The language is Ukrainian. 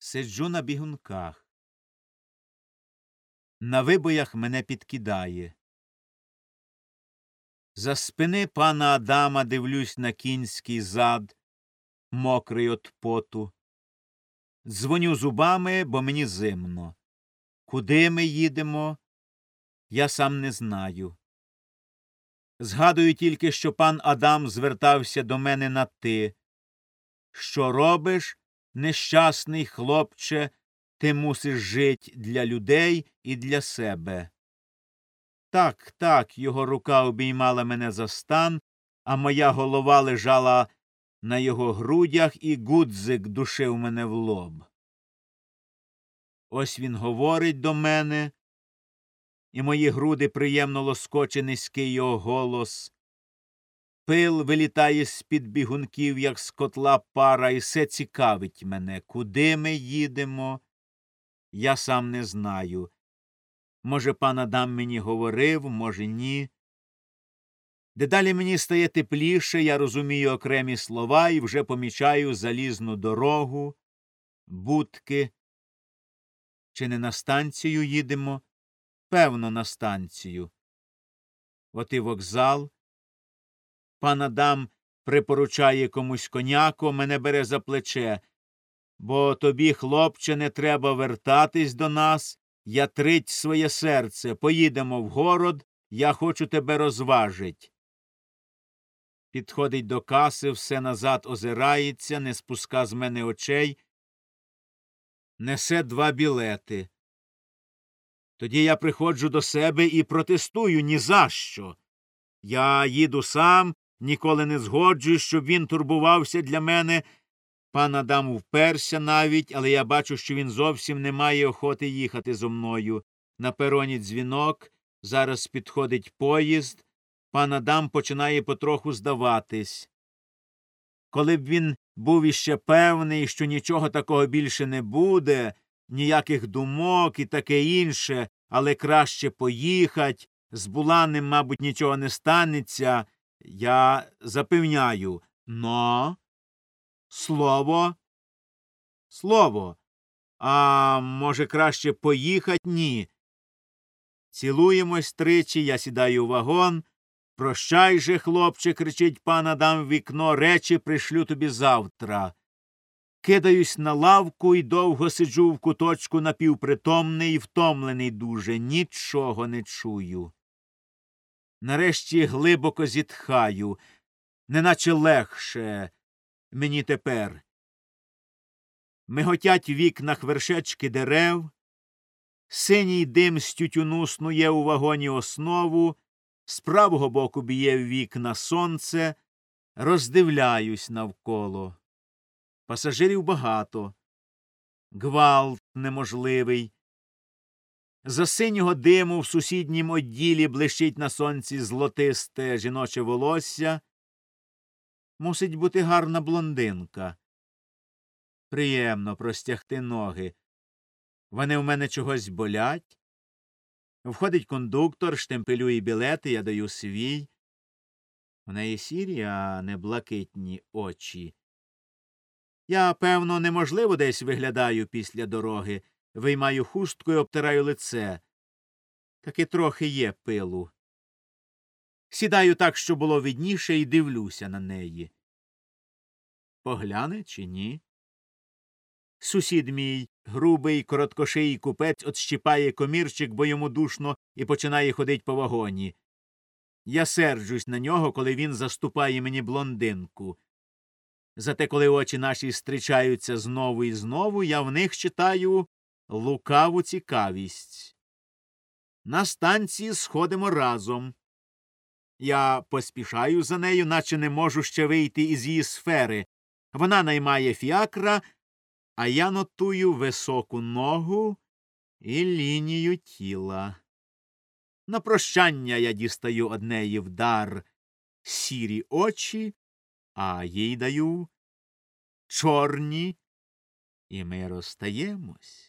Сиджу на бігунках. На вибоях мене підкидає. За спини пана Адама дивлюсь на кінський зад, мокрий от поту. Дзвоню зубами, бо мені зимно. Куди ми їдемо, я сам не знаю. Згадую тільки, що пан Адам звертався до мене на ти. Що робиш, нещасний хлопче, ти мусиш жить для людей і для себе. Так, так, його рука обіймала мене за стан, а моя голова лежала на його грудях, і гудзик душив мене в лоб. Ось він говорить до мене, і мої груди приємно лоскоче низький його голос. Пил вилітає з під бігунків, як з котла пара, і все цікавить мене. Куди ми їдемо? Я сам не знаю. Може, пан Адам мені говорив, може, ні. Дедалі мені стає тепліше, я розумію окремі слова і вже помічаю залізну дорогу, будки. Чи не на станцію їдемо? Певно, на станцію. От і вокзал. Пан Адам припоручає комусь коняку, мене бере за плече. Бо тобі, хлопче, не треба вертатись до нас. Я трить своє серце. Поїдемо в город, я хочу тебе розважить. Підходить до каси, все назад озирається, не спуска з мене очей. Несе два білети. Тоді я приходжу до себе і протестую ні за що. Я їду сам, ніколи не згоджуюсь, щоб він турбувався для мене. Пан Адам вперся навіть, але я бачу, що він зовсім не має охоти їхати зо мною. На пероні дзвінок, зараз підходить поїзд. Пан Адам починає потроху здаватись. Коли б він був іще певний, що нічого такого більше не буде, ніяких думок і таке інше, але краще поїхать, з Буланим, мабуть, нічого не станеться, я запевняю, но. Слово. Слово. А може, краще поїхать? Ні. Цілуємось тричі, я сідаю у вагон. Прощай же, хлопче, кричить пан Адам в вікно, речі пришлю тобі завтра. Кидаюсь на лавку і довго сиджу в куточку напівпритомний і втомлений дуже, нічого не чую. Нарешті глибоко зітхаю, неначе легше мені тепер. Миготять в вікнах вершечки дерев, синій дим з тютюну снує у вагоні основу, з правого боку б'є в вікна сонце, роздивляюсь навколо. Пасажирів багато, гвалт неможливий. За синього диму в сусіднім одділі блищить на сонці злотисте жіноче волосся. Мусить бути гарна блондинка. Приємно простягти ноги. Вони в мене чогось болять. Входить кондуктор, штемпелює білети, я даю свій. У неї сірі, а не блакитні очі. Я, певно, неможливо десь виглядаю після дороги, виймаю хустку і обтираю лице. Таки трохи є пилу. Сідаю так, що було видніше, і дивлюся на неї. Погляне чи ні? Сусід мій, грубий, короткоший купець, отщіпає комірчик, бо йому душно, і починає ходить по вагоні. Я серджусь на нього, коли він заступає мені блондинку. Зате, коли очі наші зустрічаються знову і знову, я в них читаю лукаву цікавість. На станції сходимо разом. Я поспішаю за нею, наче не можу ще вийти із її сфери. Вона наймає фіакра, а я нотую високу ногу і лінію тіла. На прощання я дістаю однеї вдар сірі очі, а їй даю чорні, і ми розстаємось.